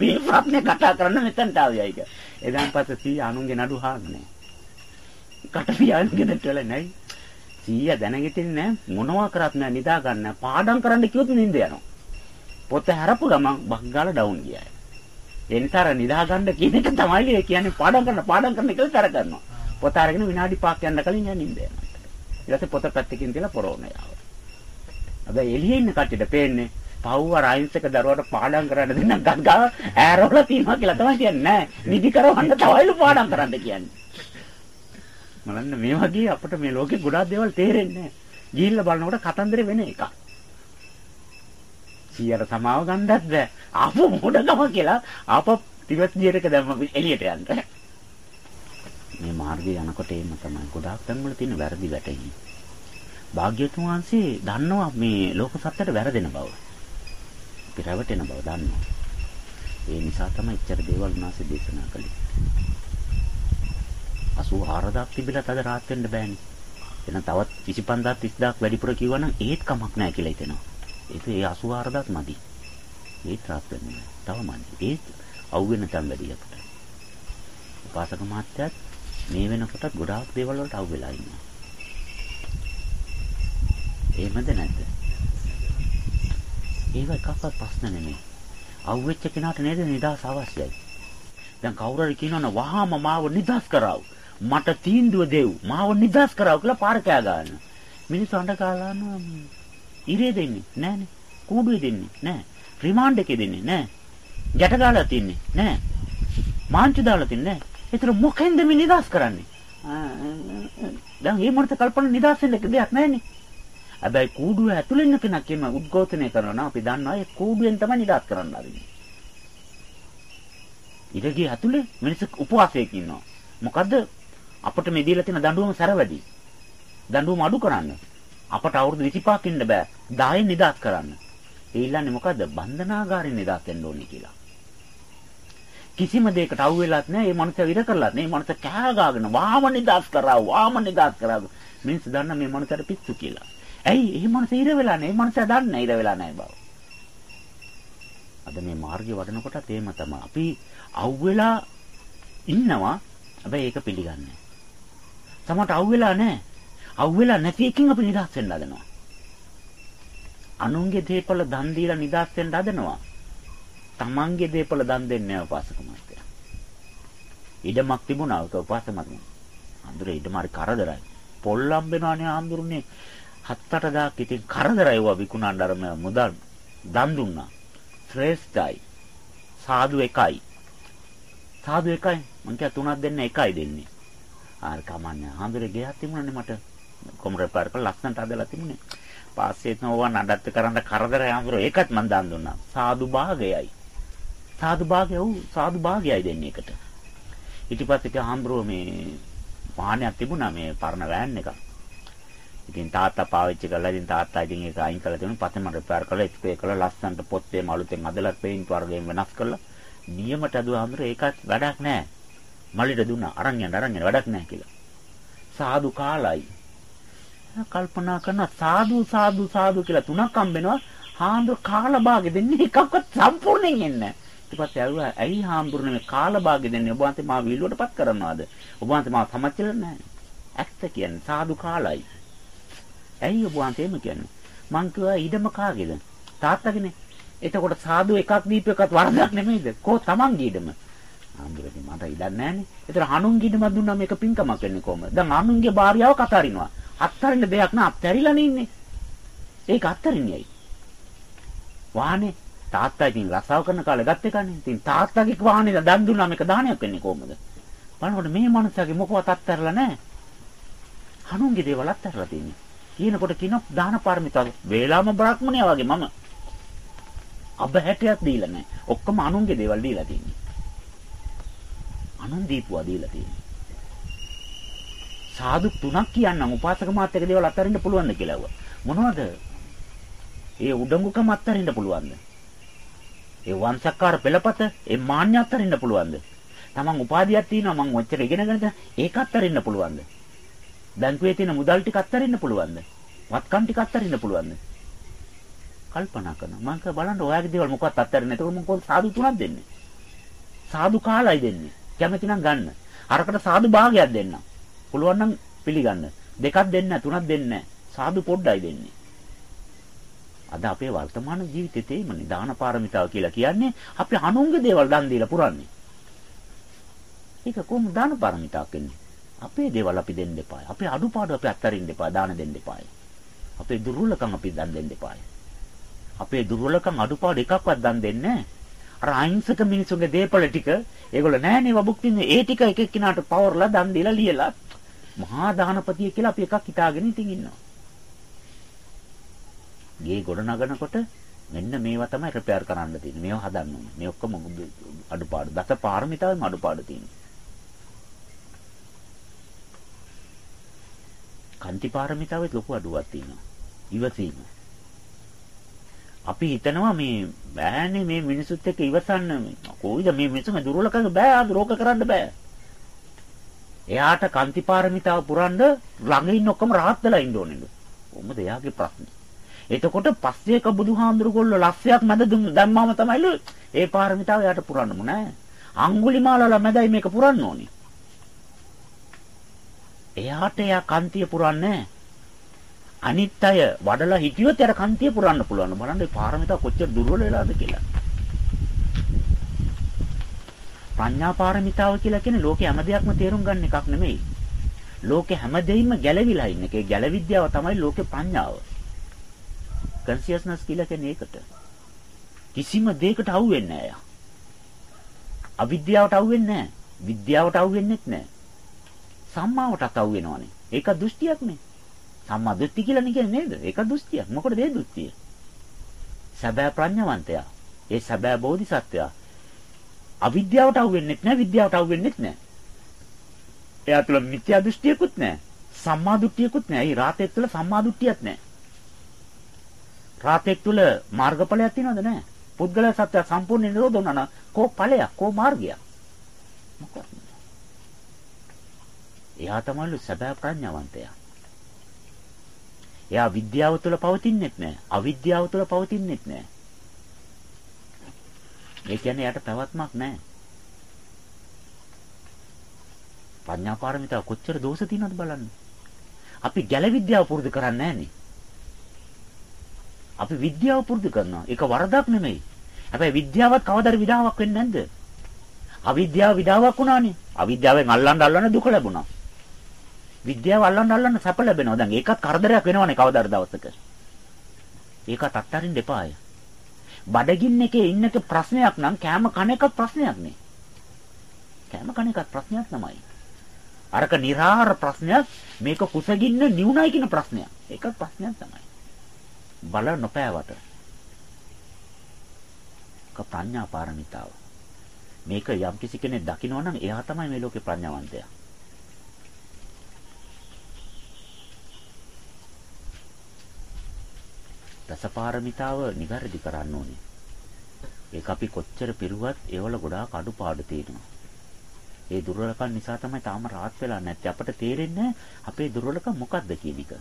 A: මේ ප්‍රශ්නේ කතා කරන්න මෙතනට ආවියයි කිය. එදාන් පස්සේ 100 අනුන්ගේ නඩු හාන්නේ. කට පියාගෙන දෙටල නැයි. 100 දැනගෙටින්නේ මොනවා කරත් නෑ නිදා ගන්න පාඩම් කරන්න කිව්වොත් නින්ද යනවා. පොත හැරපු ගමන් බග්ගාල ඩවුන් ගියායි. ඒ නිසා නිදා ගන්න කියන එක තමයි කියන්නේ පාඩම් කරන පාඩම් කරන එක විතර කරනවා. පොත අරගෙන විනාඩි 5ක් යන්න කලින් යා නින්ද යනවා. ඊට පස්සේ පොත පැත්තකින් තියලා පොරෝන යාව. හැබැයි එළියේ ඉන්න කට්ටියට පේන්නේ පව්වර අහිංසක දරුවට පාඩම් කරන්න දෙන්න ගගා ඈරවල තියනවා කියලා තමයි කියන්නේ. නෑ. නිදි කරවන්න තවයිලු පාඩම් කරන්න කියන්නේ. මලන්න මේ වගේ අපිට මේ ලෝකේ ගොඩාක් දේවල් තේරෙන්නේ නෑ. ගිහිල්ලා බලනකොට කතන්දර වෙන එකක්. සියර සමාව ගන්නත් බෑ. ආපු මොඩගම කියලා ආප ටිවස් දියරක දැම්ම එළියට යන්න. මේ මාර්ගය යනකොට එන්න තමයි. ගොඩාක් තැන් වල තියෙන වැරදි වැටෙන්නේ භාග්‍යතුන් වහන්සේ දන්නවා මේ ලෝක සත්‍යයට වැරදෙන බව. අපි රැවටෙන බව දන්නවා. ඒ නිසා තමයි ඉච්ඡර දේවල් උනාසේ දේශනා කළේ. 84000ක් තිබිලා තද රාත් වෙන්න බෑනේ. එහෙනම් තවත් 25000 30000ක් වැඩිපුර කිව්වනම් ඒත් කමක් නැහැ කියලා හිතෙනවා. ඒක ඒ 84000ක් මදි. ඒත් රාත් වෙන්නේ තව මදි. ඒත් අවුවෙන තැන් වැඩි අපිට. උපාසක මාත්‍යත් මේ වෙනකොටත් ගොඩාක් දේවල් වලට අවු වෙලා ඉන්නවා. එහෙමද නැද්ද? ඒව එකක්වත් ප්‍රශ්න නෙමෙයි. අවුෙච්ච කෙනාට නේද නිදහස අවශ්‍යයි. දැන් කවුරු හරි කියනවනේ වහාම මාව නිදහස් කරාව. මට තීන්දුව දෙව්. මාව නිදහස් කරාව කියලා පාර කෑ ගන්න. මිනිස්සු අඬ කාලානවා ඉරේ දෙන්නේ නෑනේ. කූඩුවේ දෙන්නේ නෑ. රිමාන්ඩ් එකේ දෙන්නේ නෑ. ගැට ගාලා තින්නේ නෑ. මාංචු දාලා තින්නේ නෑ. ඒතර මොකෙන්ද මේ නිදහස් කරන්නේ? දැන් මේ මොනට කල්පනා නිදහස් වෙන්න දෙයක් නෑනේ. හැබැයි කූඩුව ඇතුළේ ඉන්න කෙනෙක් එම උද්ඝෝෂණය කරනවා අපි දන්නවා ඒ කූඩුවෙන් තමයි නිදාස් කරන්න ආරින්නේ. ඉරගේ ඇතුළේ මිනිස්සු උපවාසයක ඉන්නවා. මොකද්ද? අපිට මේ දීලා තියෙන දඬුවම සැර වැඩි. දඬුවම අඩු කරන්න. අපට අවුරුදු 25ක් ඉන්න බෑ. 10න් නිදාස් කරන්න. ඒ ඉල්ලන්නේ මොකද්ද? බන්ධනාගාරයෙන් නිදාස් වෙන්න ඕනේ කියලා. කිසිම දෙයකට අවු වෙලත් නැහැ. මේ මනුස්සයා විර කරලත් නේ. මේ මනුස්සයා කෑ ගාගෙන වාම නිදාස් කරා, වාම නිදාස් කරා. මිනිස්සු දන්න මේ මනුස්සයාට පිස්සු කියලා. ඇයි එහෙම මනස ඉර වෙලා නැහැ. මනස දන්නේ ඉර වෙලා නැහැ බව. අද මේ මාර්ගය වඩනකොටත් එහෙම තමයි. අපි අවුවෙලා ඉන්නවා. හැබැයි ඒක පිළිගන්නේ නැහැ. තමට අවුවෙලා නැහැ. අවුවෙලා නැති එකකින් අපි නිදහස් වෙන්න හදනවා. අනුන්ගේ දේපල දන් දීලා නිදහස් වෙන්න හදනවා. තමන්ගේ දේපල දන් දෙන්නේ නැහැ උපාසක මාත්‍යා. ඉඩමක් තිබුණා ඒක උපාසක මාත්‍යා. අඳුරේ ඉඩම හරි කරදරයි. පොල්ලම් වෙනවානේ ආඳුරුනේ හත් අටදාක් ඉතින් කරදරයි වුණා විකුණන්න අර මුදල් දන් දුන්නා. ශ්‍රේෂ්ඨයි. සාදු එකයි. සාදු එකයි. මං කිය තුනක් දෙන්න එකයි දෙන්නේ. ආර කමන්නේ. හාමුදුරේ ගෙයක් තිබුණානේ මට. කොමරේ පාරක ලස්සනට හදලා තිබුණේ. පාස්සෙත් නෝවා නඩත්ත කරන්න කරදරයි හාමුදුරේ ඒකත් මං දන් දුන්නා. සාදු භාගයයි. සාදු භාගය උ සාදු භාගයයි දෙන්නේ එකට. ඊට පස්සේ කි හාමුදුරුවෝ මේ වාහනයක් තිබුණා මේ පරණ වෑන් එකක්. ඉතින් තාත්තා පාවිච්චි කරලා ඉතින් තාත්තා ඉතින් ඒක අයින් කරලා දෙනවා. පස්සේ මට රිපෙයාර් කරලා එක්ස්පේ කරලා ලස්සනට පොත්තේ මලුතෙන් අදලා පේන්ට් වර්ගයෙන් වෙනස් කරලා නියමට අදුවා හඳුර ඒකත් වැඩක් නැහැ. මල්ලිට දුන්නා අරන් යන්න අරන් යන්න වැඩක් නැහැ කියලා. සාදු කාලයි. කල්පනා කරන සාදු සාදු සාදු කියලා තුනක් හම්බෙනවා. හාමුදුර කාලා භාගෙ දෙන්නේ එකක්වත් සම්පූර්ණයෙන් එන්නේ ඊට පස්සේ ඇහුවා ඇයි හාමුදුරනේ මේ කාලා භාගෙ දෙන්නේ ඔබ වහන්සේ මාව විල්ලුවටපත් කරනවාද? ඔබ වහන්සේ මාව සමච්චල නැහැ. ඇත්ත කියන්නේ සාදු කාලයි. ඇයි ඔබ වහන්සේම කියන්නේ? මං කිව්වා ඊඩම කාගේද? තාත්තගේනේ. එතකොට සාදු එකක් දීප එකත් වරදක් නෙමෙයිද? කෝ තමන්ගේ ඊඩම. ආන්දරේ මට ඉඩක් නැහැනේ. ඒතර හනුන්ගින්න මන් දුන්නා මේක පින්කමක් වෙන්නේ කොහමද? දැන් හනුන්ගේ භාර්යාව කතරිනවා. අත්තරින්න දෙයක් නෑ අත්තරිලානේ ඉන්නේ. ඒක අත්තරින්නේ ඇයි? වාහනේ තාත්තා ඉතින් රස්සාව කරන කාලේ ගත්ත එකනේ. ඉතින් තාත්තගේ වාහනේ දන් දුන්නා මේක දානයක් වෙන්නේ කොහමද? බලනකොට මේ මනුස්සයාගේ මොකවත් අත්තරලා නැහැ. හනුන්ගේ දේවල් අත්තරලා තියෙන්නේ. කියනකොට කියන දාන පාරමිතාව වේලාම බ්‍රාහ්මණයා වගේ මම අබ හැටයක් දීලා නැහැ. ඔක්කොම අනුන්ගේ දේවල් දීලා තියෙන්නේ. අනුන් දීපුවා දීලා තියෙන්නේ. සාදු තුනක් කියන්නම් උපාසක මාත්‍යක දේවල් අත්හරින්න පුළුවන්ද කියලා ඇහුවා. මොනවද? ඒ උඩඟුකම අත්හරින්න පුළුවන්ද? ඒ වංශකාර පෙළපත ඒ මාන්‍ය අත්හරින්න පුළුවන්ද? Taman උපාධියක් තියෙනවා මං ඔච්චර ඉගෙනගෙනද ඒක අත්හරින්න පුළුවන්ද? බැංකුවේ තියෙන මුදල් ටික අත්හරින්න පුළුවන්ද? වත්කම් ටික අත්හරින්න පුළුවන්ද? කල්පනා කරනවා. මම කව බලන්න ඔයාගේ දේවල් මොකක්වත් අත්හැරෙන්නේ නැතුව මම කොහොමද සාදු තුනක් දෙන්නේ? සාදු කාලයි දෙන්නේ. කැමති නම් ගන්න. අරකට සාදු භාගයක් දෙන්න. පුළුවන් නම් පිළිගන්න. දෙකක් දෙන්න, තුනක් දෙන්න. සාදු පොඩ්ඩයි දෙන්නේ. අද අපේ වර්තමාන ජීවිතේ තේමනේ දාන පාරමිතාව කියලා කියන්නේ අපි අනුන්ගේ දේවල් දන් දීලා පුරන්නේ. ඒක කොහොමද දාන පාරමිතාවක් වෙන්නේ? අපේ දේවල් අපි දෙන්න එපා. අපේ අඩුපාඩු අපි අත්හරින්න එපා. දාන දෙන්න එපා. අපේ දුර්වලකම් අපි දන් දෙන්න එපා. අපේ දුර්වලකම් අඩුපාඩු එකක්වත් දන් දෙන්නේ අර අහිංසක මිනිසුන්ගේ දේපල ටික ඒගොල්ලෝ නෑනේ වබුක්තින්නේ ඒ ටික එක එක්කිනාට පවර්ලා දන් දීලා ලියලා මහා දානපතිය කියලා අපි එකක් හිතාගෙන ඉතින් ඉන්නවා. ගේ ගොඩ නගනකොට මෙන්න මේවා තමයි රිපෙයාර් කරන්න තියෙන්නේ. මේවා හදන්න ඕනේ. මේ ඔක්කොම අඩුපාඩු. දස පාරමිතාවෙම අඩුපාඩු තියෙනවා. කන්ති පාරමිතාවෙත් ලොකු අඩුවක් තියෙනවා. ඉවසීම. අපි හිතනවා මේ බෑනේ මේ මිනිසුත් එක්ක ඉවසන්න කොයිද මේ මිනිස්සුම දුර්වලකම බෑ ආ රෝග කරන්න බෑ. එයාට කාන්ති පාරමිතාව පුරන්න ළඟ ඉන්න ඔක්කොම rahat වෙලා ඉන්න ඕනේලු. කොහොමද එයාගේ ප්‍රශ්නේ? එතකොට පස්සේක බුදුහාඳුරු ගොල්ල ලස්සයක් මැද දැම්මාම තමයිලු ඒ පාරමිතාව එයාට පුරන්නම නෑ. අඟුලිමාලලා මැදයි මේක පුරන්න ඕනේ. එයාට එයා කාන්තිය පුරන්නේ නෑ. අනිත් අය වඩලා හිටියොත් යාර කන්තිය පුරන්න පුළුවන්. බලන්න මේ පාරමිතා කොච්චර දුර්වල වෙලාද කියලා. ප්‍රඥා පාරමිතාව කියලා කියන්නේ ලෝකේ හැම දෙයක්ම තේරුම් ගන්න එකක් නෙමෙයි. ලෝකේ හැම දෙයින්ම ගැලවිලා ඉන්න එක. ඒ ගැලවිද්‍යාව තමයි ලෝකේ ප්‍රඥාව. කන්සියස්නස් කියලා කියන්නේ ඒකට. කිසිම දෙයකට අහු වෙන්නේ නැහැ. අවිද්‍යාවට අහු වෙන්නේ නැහැ. විද්‍යාවට අහු වෙන්නේත් නැහැ. සම්මාවටත් අහු වෙනවනේ. ඒක දෘෂ්ටියක්නේ. සම්මා දෘෂ්ටි කියලා කියන්නේ නේද? ඒක දෘෂ්ටියක්. මොකටද ඒ දෘෂ්ටිය? සැබෑ ප්‍රඥාවන්තයා. ඒ සැබෑ බෝධිසත්වයා. අවිද්‍යාවට අහු වෙන්නෙත් නැහැ, විද්‍යාවට අහු වෙන්නෙත් නැහැ. එයා තුළ මිත්‍යා දෘෂ්ටියකුත් නැහැ. සම්මා දෘෂ්ටියකුත් නැහැ. ඒ රාතෙක් තුළ සම්මා දෘෂ්ටියක් නැහැ. රාතෙක් තුළ මාර්ගඵලයක් තියෙනවද නැහැ? පුද්ගල සත්‍ය සම්පූර්ණ නිරෝධ වුණා නම් කෝ ඵලයක්, කෝ මාර්ගයක්? මොකක්ද? එයා තමයි සැබෑ ප්‍රඥාවන්තයා. එයා විද්‍යාව තුළ පවතින්නෙත් නැහැ. අවිද්‍යාව තුළ පවතින්නෙත් නැහැ. ඒ කියන්නේ එයාට පැවැත්මක් නැහැ. ප්‍රඥා පාරමිතාව කොච්චර දෝෂ තියෙනවද බලන්න. අපි ගැල විද්‍යාව පුරුදු කරන්නේ නැහනේ. අපි විද්‍යාව පුරුදු කරනවා. ඒක වරදක් නෙමෙයි. හැබැයි විද්‍යාවත් කවදාද විඩාවක් වෙන්නේ නැද්ද? අවිද්‍යාව විඩාවක් වුණානේ. අවිද්‍යාවෙන් අල්ලන්න අල්ලන්න දුක ලැබුණා. විද්‍යාව අල්ලන්න අල්ලන්න සැප ලැබෙනවා. දැන් ඒකත් කරදරයක් වෙනවනේ කවදාද දවසක. ඒකත් අත්හරින්න එපාය. බඩගින්න එකේ ඉන්න එක ප්‍රශ්නයක් නම් කෑම කන එකත් ප්‍රශ්නයක් නේ. කෑම කන එකත් ප්‍රශ්නයක් තමයි. අරක निराහාර ප්‍රශ්නයක් මේක කුසගින්න නිවුණයි කියන ප්‍රශ්නයක්. ඒකත් ප්‍රශ්නයක් තමයි. බල නොපෑවට. ක ප්‍රඥා පාරමිතාව. මේක යම් කිසි කෙනෙක් දකිනවා නම් එයා තමයි මේ ලෝකේ ප්‍රඥාවන්තයා. දසපාරමිතාව નિවැරදි කරන්න ඕනේ. ඒක අපි කොච්චර පිරුවත් ඒවල ගොඩාක් අඩුපාඩු තියෙනවා. ඒ දුර්වලකම් නිසා තමයි තාම rahat වෙලා නැත්තේ. අපට තේරෙන්නේ අපේ දුර්වලකම් මොකක්ද කියන එක.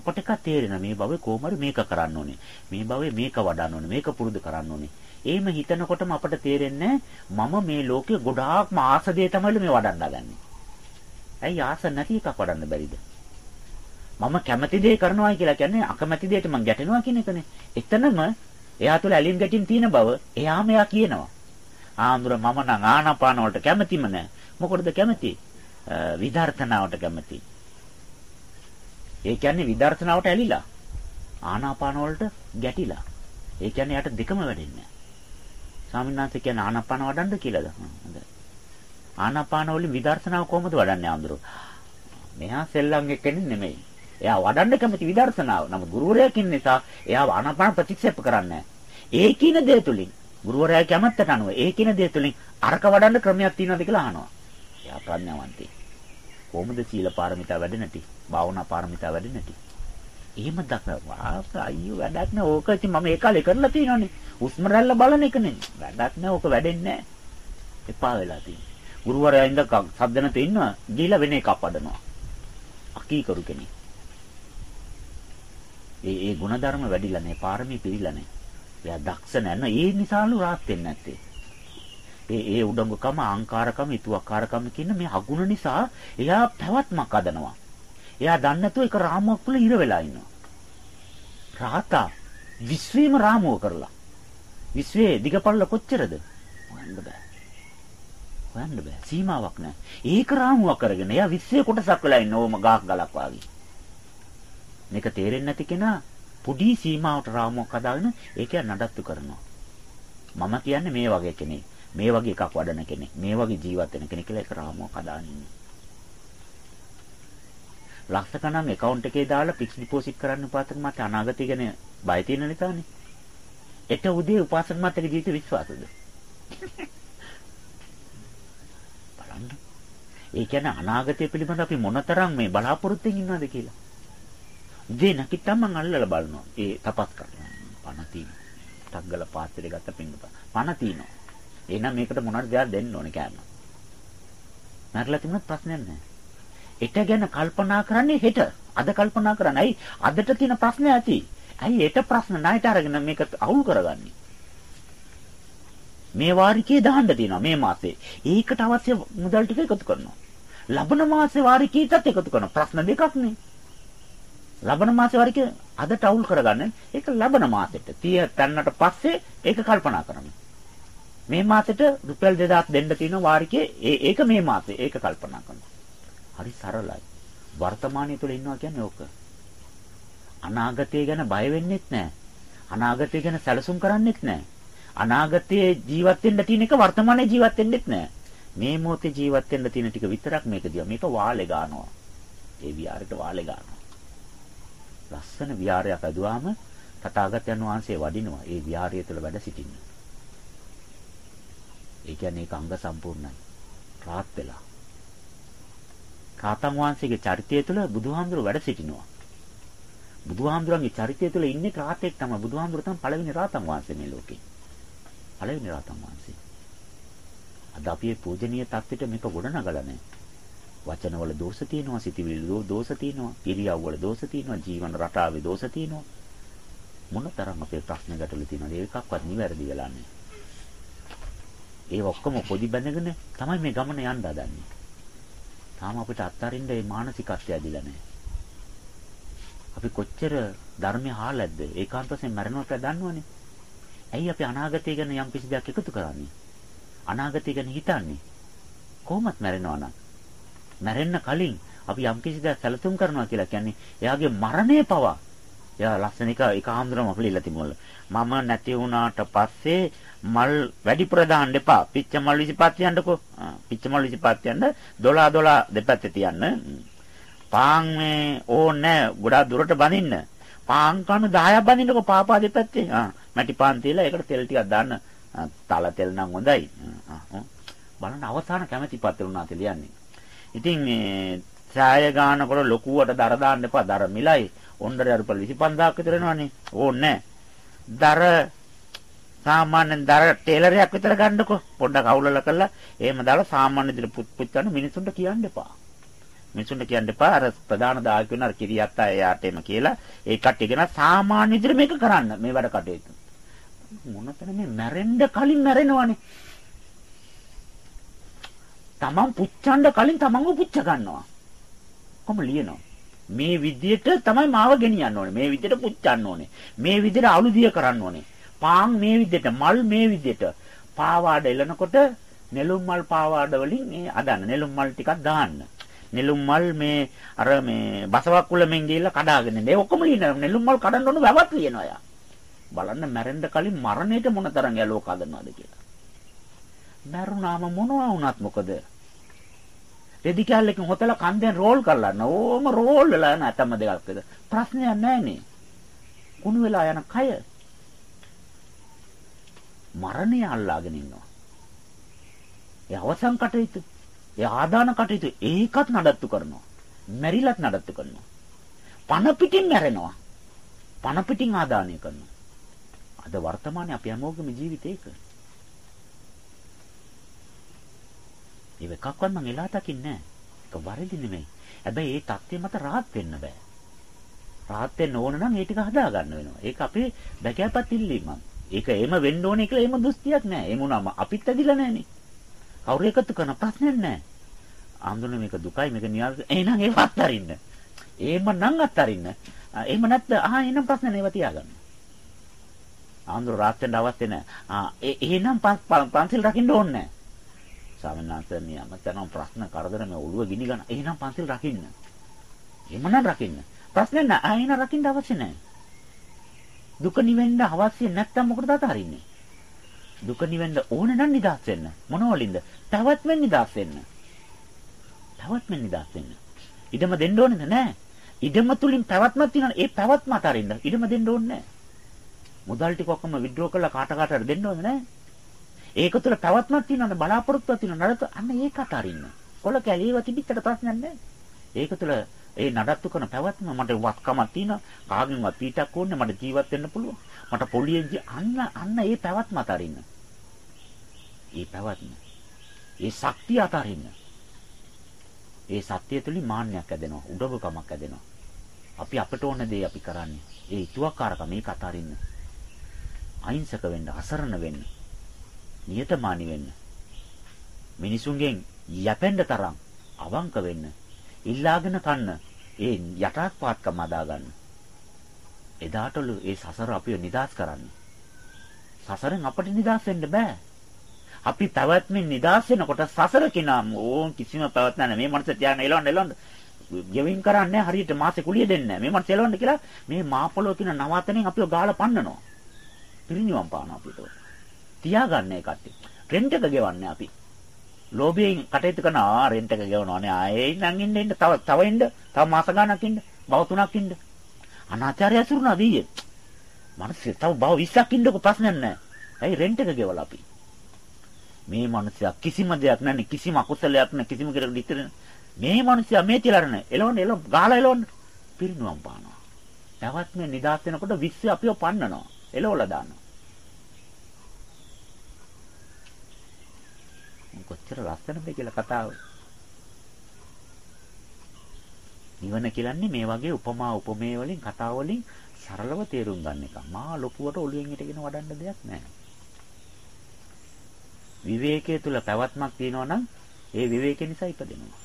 A: අපට එක තේරෙන මේ භවෙ කොහොමද මේක කරන්න ඕනේ. මේ භවෙ මේක වඩන්න ඕනේ. මේක පුරුදු කරන්න ඕනේ. එහෙම හිතනකොටම අපට තේරෙන්නේ මම මේ ලෝකේ ගොඩාක්ම ආස දේ තමයි මේ වඩන්න ගන්නේ. ඇයි ආස නැති එකක් වඩන්න බැරිද? මම කැමති දේ කරනවා කියලා කියන්නේ අකමැති දෙයට මම ගැටෙනවා කියන එකනේ. එතනම එයා තුළ ඇලීම් ගැටීම් තියෙන බව එයාම එයා කියනවා. ආන්දුර මම නම් ආනාපාන වලට කැමතිම නැහැ. මොකටද කැමති? විදර්ශනාවට කැමති. ඒ කියන්නේ විදර්ශනාවට ඇලිලා. ආනාපාන වලට ගැටිලා. ඒ කියන්නේ යට දෙකම වැඩෙන්නේ නැහැ. ස්වාමීන් වහන්සේ කියන්නේ ආනාපාන වඩන්න කියලාද? හොඳයි. ආනාපාන වලින් විදර්ශනාව කොහොමද වඩන්නේ ආන්දුර? මෙහා සෙල්ලම් එක්කෙනෙක් නෙමෙයි. එයා වඩන්න කැමති විදර්ශනාව. නමුත් ගුරුවරයා කියන නිසා එයා ආනාපාන ප්‍රතික්ෂේප කරන්නේ ඒ කියන දේ තුලින් ගුරුවරයා කැමැත්තට අනුව ඒ කියන දේ තුලින් අරක වඩන්න ක්‍රමයක් තියෙනවද කියලා අහනවා. එයා ප්‍රඥාවන්තයි. කොහොමද සීල පාරමිතා වැඩෙන්නටි? භාවනා පාරමිතා වැඩෙන්නටි? එහෙම දක්වා අයියෝ වැඩක් නෑ ඕක ඉතින් මම ඒ කාලේ කරලා තියෙනවනේ. උස්ම රැල්ල බලන එකනේ. වැඩක් නෑ ඕක වැඩෙන්නේ නෑ. එපා වෙලා තියෙන්නේ. ගුරුවරයා ඉඳ සද්ද නැතේ ඉන්නවා ගිහිලා වෙන එකක් වඩනවා. අකීකරු කෙනෙක්. ඒ ඒ ಗುಣධර්ම වැඩිලා නැහැ, පාරමී පිළිලා නැහැ. එයා දක්ෂ නැහැ. ඒ නිසාලු rahat වෙන්නේ නැත්තේ. ඒ ඒ උඩඟුකම, අහංකාරකම, ඊතුවක්කාරකම කියන මේ අගුණ නිසා එයා පැවැත්මක් අදනවා. එයා දන්නේ නැතුව එක රාමුවක් තුළ ඉර වෙලා ඉන්නවා. රාතා විශ්වීම රාමුව කරලා. විශ්වයේ දිගපල්ල කොච්චරද? හොයන්න බෑ. හොයන්න බෑ. සීමාවක් නැහැ. ඒක රාමුවක් කරගෙන එයා විශ්වයේ කොටසක් වෙලා ඉන්න ඕම ගාක් ගලක් වාගේ. මේක තේරෙන්නේ නැති කෙනා පොඩි සීමාවට රාමුවක් හදාගෙන ඒක නඩත්තු කරනවා. මම කියන්නේ මේ වගේ කෙනෙක්. මේ වගේ එකක් වඩන කෙනෙක්. මේ වගේ ජීවත් වෙන කෙනෙක් කියලා ඒක රාමුවක් හදාගෙන ඉන්නේ. ලක්ෂ ගණන් account එකේ දාලා fixed deposit කරන්න උපාසක මත අනාගතය ගැන බය තියෙන නිසානේ. එත උදේ උපාසක මතක ජීවිත විශ්වාසද? බලන්න. ඒ කියන්නේ අනාගතය පිළිබඳ අපි මොනතරම් මේ බලාපොරොත්තුෙන් ඉන්නවද කියලා. උදේ නැගිට්ටම මං අල්ලලා බලනවා. ඒ තපස් කරනවා. පණ තියෙනවා. ටග්ගල පාත්‍රය ගත්ත පින්නුප. පණ තියෙනවා. එහෙනම් මේකට මොනවද දෙයක් දෙන්න ඕනේ කෑම. මරලා තිබුණත් ප්‍රශ්නයක් නැහැ. එක ගැන කල්පනා කරන්නේ හෙට. අද කල්පනා කරන්නේ. ඇයි අදට තියෙන ප්‍රශ්නේ ඇති. ඇයි ඒට ප්‍රශ්න ණයට අරගෙන මේක අවුල් කරගන්නේ? මේ වාරිකේ දාන්න තියෙනවා මේ මාසේ. ඒකට අවශ්‍ය මුදල් ටික එකතු කරනවා. ලබන මාසේ වාරිකේටත් එකතු කරනවා. ප්‍රශ්න දෙකක් නේ. ලබන මාසේ වාරිකේ අදට අවුල් කරගන්න. ඒක ලබන මාසෙට. 30 තැන්නට පස්සේ ඒක කල්පනා කරනවා. මේ මාසෙට රුපියල් 2000ක් දෙන්න තියෙන වාරිකේ ඒක මේ මාසේ ඒක කල්පනා කරනවා. හරි සරලයි. වර්තමානයේ තුල ඉන්නවා කියන්නේ ඕක. අනාගතය ගැන බය වෙන්නෙත් නැහැ. අනාගතය ගැන සැලසුම් කරන්නෙත් නැහැ. අනාගතයේ ජීවත් වෙන්න තියෙන එක වර්තමානයේ ජීවත් වෙන්නෙත් නැහැ. මේ මොහොතේ ජීවත් වෙන්න තියෙන ටික විතරක් මේක දිහා මේක වාලේ ගන්නවා. ඒ විහාරයට වාලේ ගන්නවා. ලස්සන විහාරයක් අදුවාම තථාගතයන් වහන්සේ වඩිනවා. ඒ විහාරය තුළ වැඩ සිටින්න. ඒ කියන්නේ ඒක අංග සම්පූර්ණයි. රාත් වෙලා. රාතන් වහන්සේගේ චරිතය තුළ බුදුහාමුදුරුවෝ වැඩ සිටිනවා. බුදුහාමුදුරන්ගේ චරිතය තුළ ඉන්නේ රාතෙක් තමයි. බුදුහාමුදුරුවෝ තමයි පළවෙනි රාතන් වහන්සේ මේ ලෝකේ. පළවෙනි රාතන් වහන්සේ. අද අපි මේ පූජනීය தත්ත්වෙට මේක ගොඩනගලා නැහැ. වචනවල දෝෂ තියෙනවා, සිතවිලි දෝෂ තියෙනවා, ඉරියව්වල දෝෂ තියෙනවා, ජීවන රටාවේ දෝෂ තියෙනවා. මොනතරම් අපේ ප්‍රශ්න ගැටලු තියෙනවද? ඒකක්වත් නිවැරදි වෙලා නැහැ. ඒ ඔක්කොම පොඩි බැඳගෙන තමයි මේ ගමන යන්න හදන්නේ. තාම අපිට අත්හරින්න මේ මානසිකත්වය ඇදිලා නැහැ. අපි කොච්චර ධර්මය හාලැද්ද? ඒකාන්ත වශයෙන් මරණවට දන්නවනේ. ඇයි අපි අනාගතය ගැන යම් කිසි දෙයක් එකතු කරන්නේ? අනාගතය ගැන හිතන්නේ? කොහොමත් මැරෙනවා නම්. මැරෙන්න කලින් අපි යම් කිසි දෙයක් සැලසුම් කරනවා කියලා කියන්නේ එයාගේ මරණය පවා එයා ලස්සන එක එක ආම්ද්‍රම අපලිලා තිබුණා. මම නැති වුණාට පස්සේ මල් වැඩිපුර දාන්න එපා. පිච්ච මල් 25 යන්නකෝ. පිච්ච මල් 25 යන්න 12 12 දෙපැත්තේ තියන්න. පාන් මේ ඕනේ ගොඩාක් දුරට බඳින්න. පාන් කණු 10ක් බඳින්නකෝ පාපා දෙපැත්තේ. ආ මැටි පාන් තියලා ඒකට තෙල් ටිකක් දාන්න. තල තෙල් නම් හොඳයි. බලන්න අවසාන කැමැති පත්‍ර උනා කියලා යන්නේ. ඉතින් මේ ඡාය ගන්නකොට ලොකුවට දර දාන්න එපා. දර මිලයි. ඔන්නරේ රුපියල් 25000ක් විතර එනවනේ. ඕන්නේ දර සාමාන්‍යයෙන් දර ටේලරයක් විතර ගන්නකො. පොඩ්ඩක් අවුලලා කරලා එහෙම දාලා සාමාන්‍ය විදිහට පුත් පුච්චන්න මිනිසුන්ට කියන්න එපා. මිනිසුන්ට කියන්න එපා. අර ප්‍රධාන දායක වෙන අර කිරියත් අය එයාට එම කියලා ඒ කට්ටියගෙන සාමාන්‍ය විදිහට මේක කරන්න. මේ වැඩ කටයුතු. මොනතර මේ මැරෙන්න කලින් මැරෙනවනේ. තමන් පුච්චන්න කලින් තමන්ව පුච්ච ගන්නවා. කොහොම ලියනවා. මේ විදියට තමයි මාව ගෙනියන්න ඕනේ. මේ විදියට පුච්චන්න ඕනේ. මේ විදියට අලුදිය කරන්න ඕනේ. පාන් මේ විදියට, මල් මේ විදියට. පාවාඩ එලනකොට නෙළුම් මල් පාවාඩ වලින් මේ අදන්න නෙළුම් මල් ටිකක් දාන්න. නෙළුම් මල් මේ අර මේ බසවක් කුලෙන් ගිහිල්ලා කඩාගෙන ඉන්නේ. ඒ ඔක්කොම ලියන නෙළුම් මල් කඩන්න ඕන වැවක් ලියනවා යා. බලන්න මැරෙන්න කලින් මරණයට මොන තරම් ගැලෝ කදනවද කියලා. මැරුණාම මොනවා වුණත් මොකද? රෙදි කැල්ලකින් හොතලා කන්දෙන් රෝල් කරලා ඕම රෝල් වෙලා යන අතම දෙකක් විතර. ප්‍රශ්නයක් නැහනේ. කුණු වෙලා යන කය මරණය අල්ලාගෙන ඉන්නවා. ඒ අවසන් කටයුතු, ඒ ආදාන කටයුතු ඒකත් නඩත්තු කරනවා. මැරිලත් නඩත්තු කරනවා. පණ පිටින් මැරෙනවා. පණ පිටින් ආදානය කරනවා. අද වර්තමානයේ අපි හැමෝගෙම ජීවිතේක. ඒ එකක්වත් මං එලා දකින්නේ නැහැ. ඒක වරදි නෙමෙයි. හැබැයි ඒ தත්ත්වය මත rahat වෙන්න බෑ. rahat වෙන්න ඕන නම් ඒ ටික හදා ගන්න වෙනවා. ඒක අපේ බැකෑපත් ඉල්ලීමක්. ඒක එහෙම වෙන්න ඕනේ කියලා එහෙම දෘෂ්ටියක් නැහැ. එහෙම වුණාම අපිත් ඇදිලා නැහනේ. කවුරු එකතු කරන ප්‍රශ්නයක් නැහැ. ආන්දෝලන මේක දුකයි මේක නියල් එහෙනම් ඒක අත්තරින්න. එහෙම නම් අත්තරින්න. එහෙම නැත්නම් ආ එහෙනම් ප්‍රශ්න නේව තියාගන්න. ආන්දෝල රාත් වෙන්න අවශ්‍ය නැහැ. ආ එහෙනම් පන්සිල් රකින්න ඕනේ නැහැ. ස්වාමීන් වහන්සේ නියමතනම් ප්‍රශ්න කරදර මේ ඔළුව ගිනි ගන්න. එහෙනම් පන්සිල් රකින්න. එහෙමනම් රකින්න. ප්‍රශ්න නැහැ. ආ එහෙනම් රකින්න අවශ්‍ය නැහැ. දුක නිවෙන්න අවශ්‍ය නැත්තම් මොකටද අතහරින්නේ? දුක නිවෙන්න ඕන නම් නිදහස් වෙන්න. මොනවලින්ද? පැවැත්මෙන් නිදහස් වෙන්න. පැවැත්මෙන් නිදහස් වෙන්න. ඉඩම දෙන්න ඕනේද නැහැ. ඉඩම තුලින් පැවැත්මක් තියෙනවා. ඒ පැවැත්ම අතරින්න ඉඩම දෙන්න ඕනේ නැහැ. මුදල් ටික ඔක්කොම විඩ්‍රෝ කරලා කාට කාටද දෙන්න ඕනේ නැහැ. ඒක තුල පැවැත්මක් තියෙනවද? බලාපොරොත්තුවක් තියෙනවද? නඩත අන්න ඒක අතරින්න. කොල කැලීව තිබිච්චට ප්‍රශ්නයක් නැහැ. ඒක තුල ඒ නඩත්තු කරන පැවැත්ම මට වත්කමක් තියෙනවා. කාගෙන්වත් පීටක් ඕනේ මට ජීවත් වෙන්න පුළුවන්. මට පොලියෙන් අන්න අන්න ඒ පැවැත්ම අතරින්න. ඒ පැවැත්ම. ඒ ශක්තිය අතරින්න. ඒ සත්‍ය තුලින් මාන්නයක් ඇදෙනවා. උඩඟකමක් ඇදෙනවා. අපි අපට ඕන දේ අපි කරන්නේ. ඒ ඊතුවක්කාරකම ඒක අතරින්න. අහිංසක වෙන්න අසරණ වෙන්න. නියතමානී වෙන්න මිනිසුන්ගෙන් යැපෙන්න තරම් අවංක වෙන්න ඉල්ලාගෙන කන්න ඒ යටාත් පාත්කම අදා ගන්න. එදාටලු ඒ සසර අපිව නිදාස් කරන්නේ. සසරෙන් අපිට නිදාස් වෙන්න බෑ. අපි පැවැත්මෙන් නිදාස් වෙනකොට සසර කිනාම ඕන් කිසිම පැවැත්ම නැහැ. මේ මනස තියාගෙන එලවන්න එලවන්න ගෙවින් කරන්නේ හරියට මාසේ කුලිය දෙන්නේ නැහැ. මේ මනස එලවන්න කියලා මේ මාපොළොව කියන නවාතනෙන් අපිව ගාලා පන්නනවා. පිරිණිවන් පාන අපිට. තියාගන්න ඒ කට්ටිය. රෙන්ට් එක ගෙවන්නේ අපි. ලෝභයෙන් කටයුතු කරන ආ රෙන්ට් එක ගෙවනවානේ ආයේ ඉඳන් ඉන්න ඉන්න. තව තව ඉන්න. තව මාස ගාණක් ඉන්න. බව තුනක් ඉන්න. අනාචාරය ඇසුරුණා දීයේ මනසේ තව බව 20ක් ඉන්නකො ප්‍රශ්නයක් නැහැ. ඇයි රෙන්ට් එක ගෙවලා අපි? මේ මනුස්සයා කිසිම දෙයක් නැන්නේ කිසිම අකුසලයක් නැ කිසිම කෙනෙකුට ඉතර මේ මනුස්සයා මේ තියලාරන එලවන්න එලව ගාලා එලවන්න පිරිනුවම් පානවා. නැවත්ම නිදාස් වෙනකොට 20 අපිව පන්නනවා. එලවලා දානවා. කොච්චර ලස්සනද කියලා කතාව. නිවන කියන්නේ මේ වගේ උපමා උපමේය වලින් කතා වලින් සරලව තේරුම් ගන්න එක. මා ලොකුවට ඔළුවෙන් හිටගෙන වඩන්න දෙයක් නැහැ. විවේකයේ තුල පැවැත්මක් තියෙනවා නම් ඒ විවේකේ නිසා ඉපදෙනවා.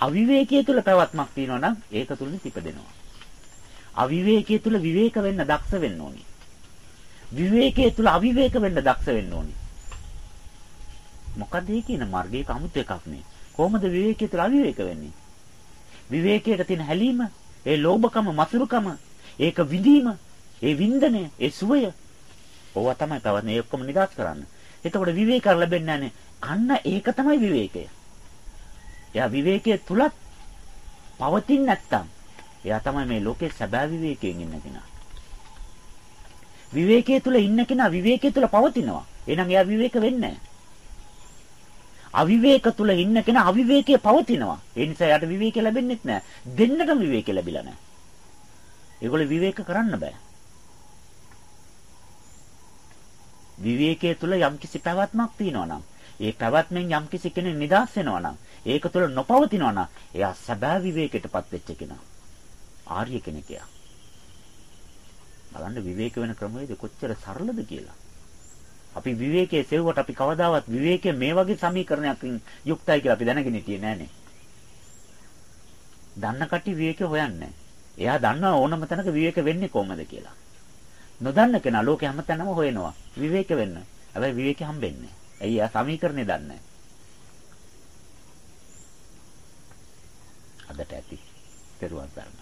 A: අවිවේකයේ තුල පැවැත්මක් තියෙනවා නම් ඒක තුලින් ඉපදෙනවා. අවිවේකයේ තුල විවේක වෙන්න දක්ෂ වෙන්න ඕනි. විවේකයේ තුල අවිවේක වෙන්න දක්ෂ වෙන්න ඕනි. මොකද මේ කියන මාර්ගයක 아무ත් එකක් නේ. කොහොමද විවේකයේ තුල අවිවේක වෙන්නේ? විවේකයට තියෙන හැලීම, ඒ ලෝභකම, මසුරුකම, ඒක විඳීම, ඒ වින්දනය, ඒ සුවය. ඕවා තමයි තවත් මේ ඔක්කොම නිදාස් කරන්න. එතකොට විවේක ලැබෙන්නේ නැහැ කන්න ඒක තමයි විවේකය. එයා විවේකයේ තුලත් පවතින් නැත්තම් එයා තමයි මේ ලෝකේ සැබෑ විවේකයෙන් ඉන්න කෙනා. විවේකයේ තුල ඉන්න කෙනා විවේකයේ තුල පවතිනවා. එහෙනම් එයා විවේක වෙන්නේ නැහැ. අවිවේක තුල ඉන්න කෙනා අවිවේකයේ පවතිනවා. ඒ නිසා යාට විවේකය ලැබෙන්නේ නැහැ. දෙන්නටම විවේකය ලැබිලා නැහැ. ඒගොල්ලෝ විවේක කරන්න බෑ. විවේකයේ තුල යම්කිසි පැවැත්මක් තියෙනවා නම්, ඒ පැවැත්මෙන් යම්කිසි කෙනෙක් නිදහස් වෙනවා නම්, ඒක තුල නොපවතිනවා නම්, එයා සැබෑ විවේකයටපත් වෙච්ච කෙනා. ආර්ය කෙනෙක් එයා. බලන්න විවේක වෙන ක්‍රමවේද කොච්චර සරලද කියලා. අපි විවේකයේ සෙව්වට අපි කවදාවත් විවේකයේ මේ වගේ සමීකරණයකින් යුක්තයි කියලා අපි දැනගෙන හිටියේ නෑනේ. දන්න කටි විවේක හොයන්නේ. එයා දන්නවා ඕනම තැනක විවේක වෙන්නේ කොහමද කියලා. නොදන්න කෙනා ලෝකේ හැමතැනම හොයනවා විවේක වෙන්න. හැබැයි විවේකේ හම්බෙන්නේ නැහැ. ඇයි ආ සමීකරණේ දන්නේ අදට ඇති. පෙරුවන් සරණයි.